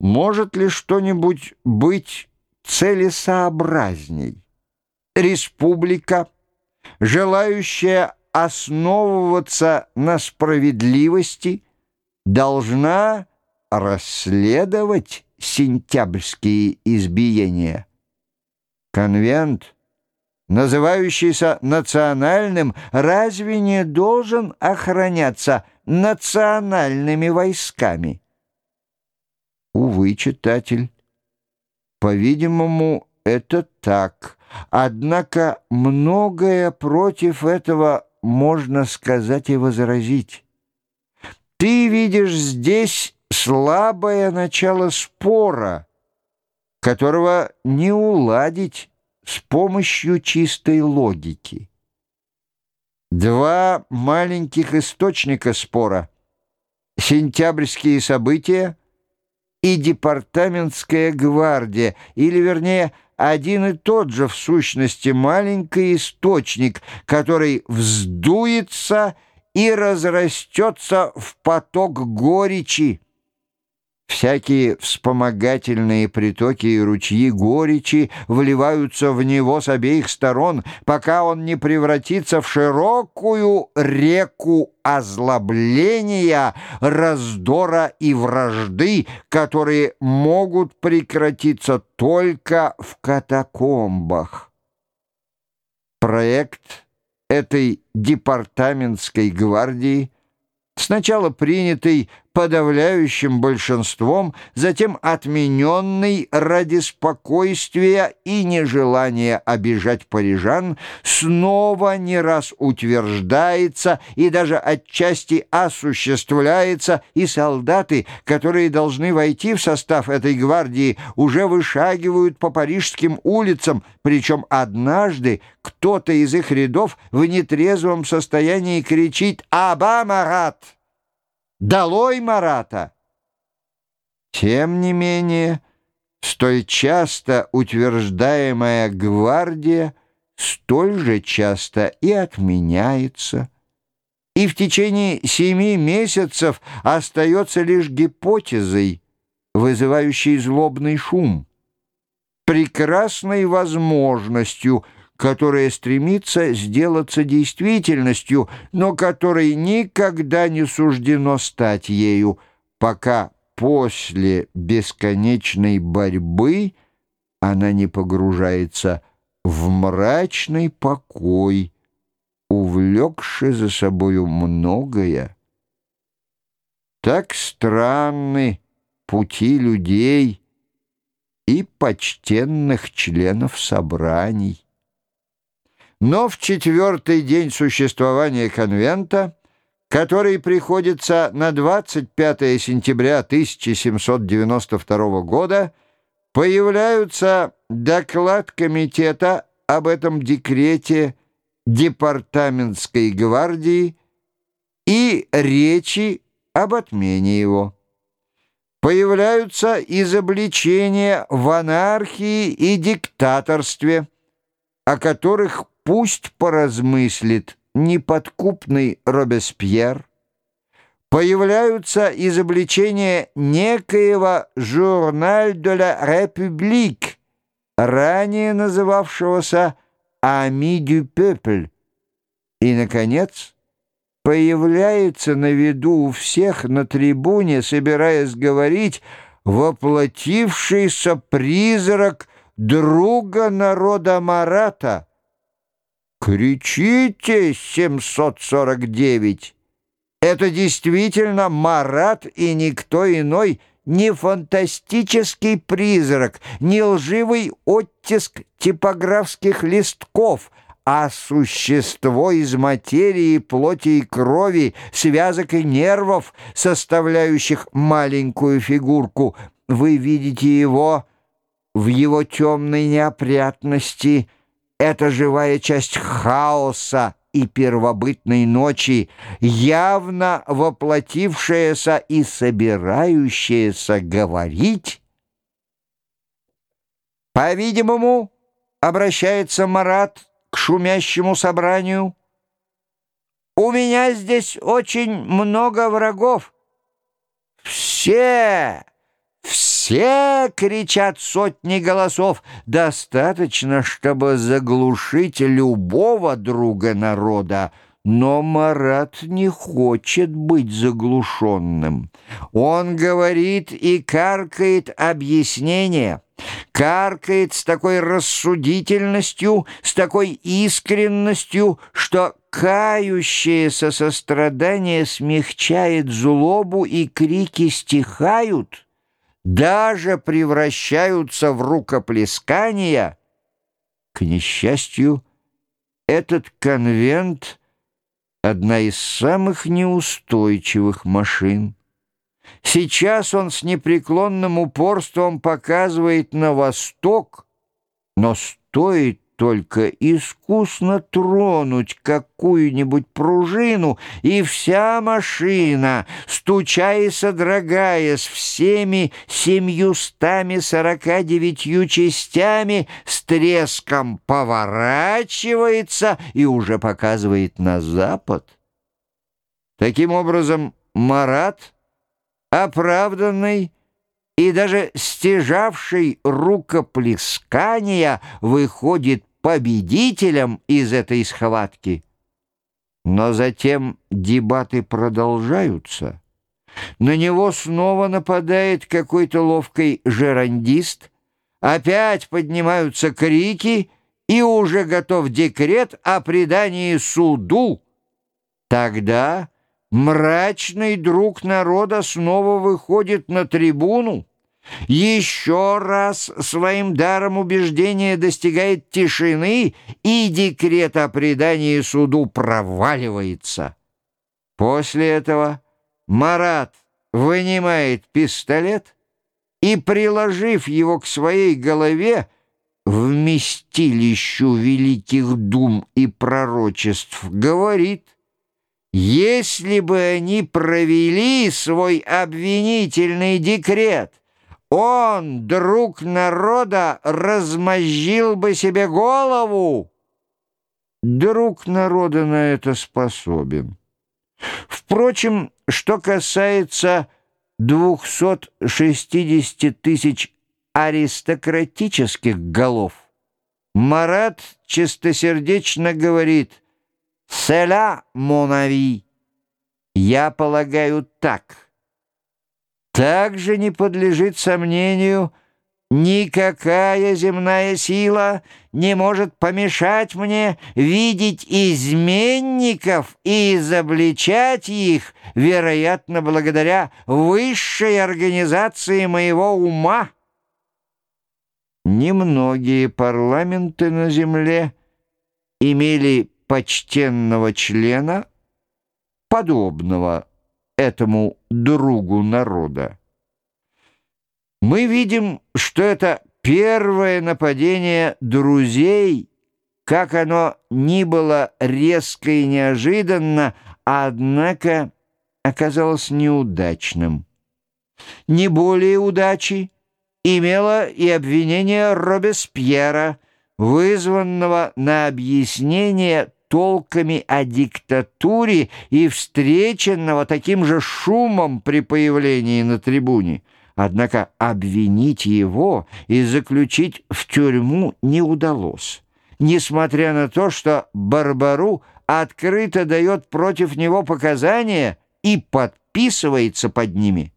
может ли что-нибудь быть целесообразней? Республика, желающая основываться на справедливости, должна расследовать сентябрьские избиения. Конвент, называющийся национальным, разве не должен охраняться национальными войсками? Увы, читатель, по-видимому, это так. Однако многое против этого можно сказать и возразить. Ты видишь здесь слабое начало спора, которого не уладить с помощью чистой логики. Два маленьких источника спора — сентябрьские события и департаментская гвардия, или, вернее, один и тот же в сущности маленький источник, который вздуется и разрастется в поток горечи, Всякие вспомогательные притоки и ручьи горечи вливаются в него с обеих сторон, пока он не превратится в широкую реку озлобления, раздора и вражды, которые могут прекратиться только в катакомбах. Проект этой департаментской гвардии, сначала принятый подавляющим большинством, затем отмененный ради спокойствия и нежелания обижать парижан, снова не раз утверждается и даже отчасти осуществляется, и солдаты, которые должны войти в состав этой гвардии, уже вышагивают по парижским улицам, причем однажды кто-то из их рядов в нетрезвом состоянии кричит «Аба, Марат!» Долой Марата! Тем не менее, столь часто утверждаемая гвардия столь же часто и отменяется, и в течение семи месяцев остается лишь гипотезой, вызывающей злобный шум, прекрасной возможностью – которая стремится сделаться действительностью, но которой никогда не суждено стать ею, пока после бесконечной борьбы она не погружается в мрачный покой, увлекший за собою многое. Так странны пути людей и почтенных членов собраний. Но в четвертый день существования конвента, который приходится на 25 сентября 1792 года, появляются доклад комитета об этом декрете департаментской гвардии и речи об отмене его. Появляются изобличения в анархии и диктаторстве, о которых Пусть поразмыслит неподкупный Робеспьер. Появляются изобличения некоего «Журналь de la République», ранее называвшегося «Ami du peuple». И, наконец, появляется на виду у всех на трибуне, собираясь говорить, воплотившийся призрак друга народа Марата — «Кричите, 749!» Это действительно Марат и никто иной, не фантастический призрак, не лживый оттиск типографских листков, а существо из материи, плоти и крови, связок и нервов, составляющих маленькую фигурку. Вы видите его в его темной неопрятности – эта живая часть хаоса и первобытной ночи, явно воплотившаяся и собирающаяся говорить, по-видимому, обращается Марат к шумящему собранию. «У меня здесь очень много врагов. Все, все!» Все!» — кричат сотни голосов. Достаточно, чтобы заглушить любого друга народа. Но Марат не хочет быть заглушенным. Он говорит и каркает объяснение, каркает с такой рассудительностью, с такой искренностью, что кающееся сострадание смягчает злобу, и крики стихают, даже превращаются в рукоплескания. К несчастью, этот конвент — одна из самых неустойчивых машин. Сейчас он с непреклонным упорством показывает на восток, но стоит только искусно тронуть какую-нибудь пружину, и вся машина, стуча и содрогаясь всеми семьюстами сорока девятью частями, с треском поворачивается и уже показывает на запад. Таким образом, Марат, оправданный, и даже стяжавший рукоплескания выходит победителем из этой схватки. Но затем дебаты продолжаются. На него снова нападает какой-то ловкий жерандист, опять поднимаются крики, и уже готов декрет о предании суду. Тогда мрачный друг народа снова выходит на трибуну, еще раз своим даром убеждения достигает тишины, и декрет о предании суду проваливается. После этого Марат вынимает пистолет и, приложив его к своей голове, вместилищу великих дум и пророчеств, говорит, если бы они провели свой обвинительный декрет, он, друг народа, размозжил бы себе голову. Друг народа на это способен. Впрочем, что касается 260 тысяч аристократических голов, Марат чистосердечно говорит «Селя, монави». Я полагаю так — также не подлежит сомнению, никакая земная сила не может помешать мне видеть изменников и изобличать их, вероятно, благодаря высшей организации моего ума. Немногие парламенты на земле имели почтенного члена, подобного этому другу народа. Мы видим, что это первое нападение друзей, как оно ни было резко и неожиданно, однако оказалось неудачным. Не более удачи имело и обвинение Робеспьера, вызванного на объяснение толками о диктатуре и встреченного таким же шумом при появлении на трибуне. Однако обвинить его и заключить в тюрьму не удалось, несмотря на то, что Барбару открыто дает против него показания и подписывается под ними.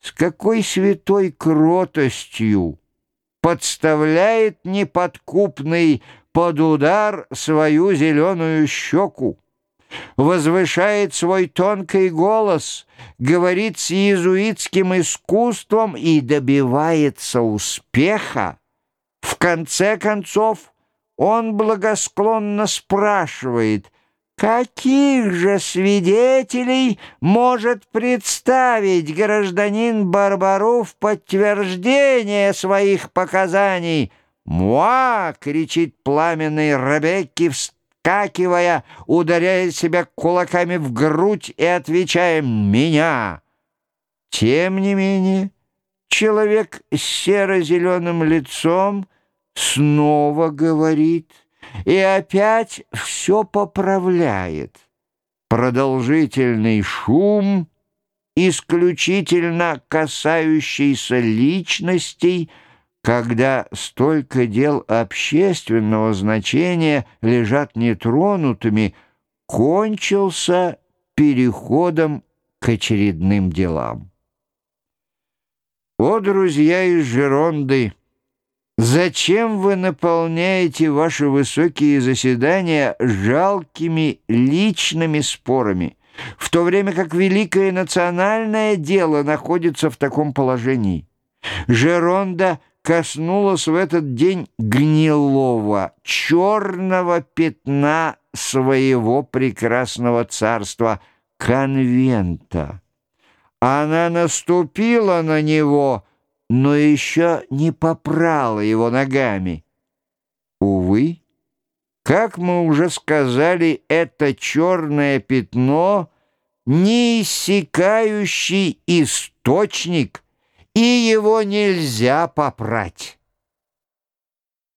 С какой святой кротостью подставляет неподкупный под удар свою зеленую щеку, возвышает свой тонкий голос, говорит с иезуитским искусством и добивается успеха. В конце концов, он благосклонно спрашивает, каких же свидетелей может представить гражданин Барбару в подтверждение своих показаний – «Муа!» — кричит пламенный Ребекки, вскакивая, ударяя себя кулаками в грудь и отвечая «Меня!». Тем не менее, человек с серо-зеленым лицом снова говорит и опять все поправляет. Продолжительный шум — исключительно касающейся личностей, когда столько дел общественного значения лежат нетронутыми, кончился переходом к очередным делам. О, друзья из Жеронды! Зачем вы наполняете ваши высокие заседания жалкими личными спорами, в то время как великое национальное дело находится в таком положении? Жеронда коснулась в этот день гнилого, черного пятна своего прекрасного царства, конвента. Она наступила на него, но еще не попрала его ногами. Увы, как мы уже сказали, это черное пятно — неиссякающий источник, и его нельзя попрать.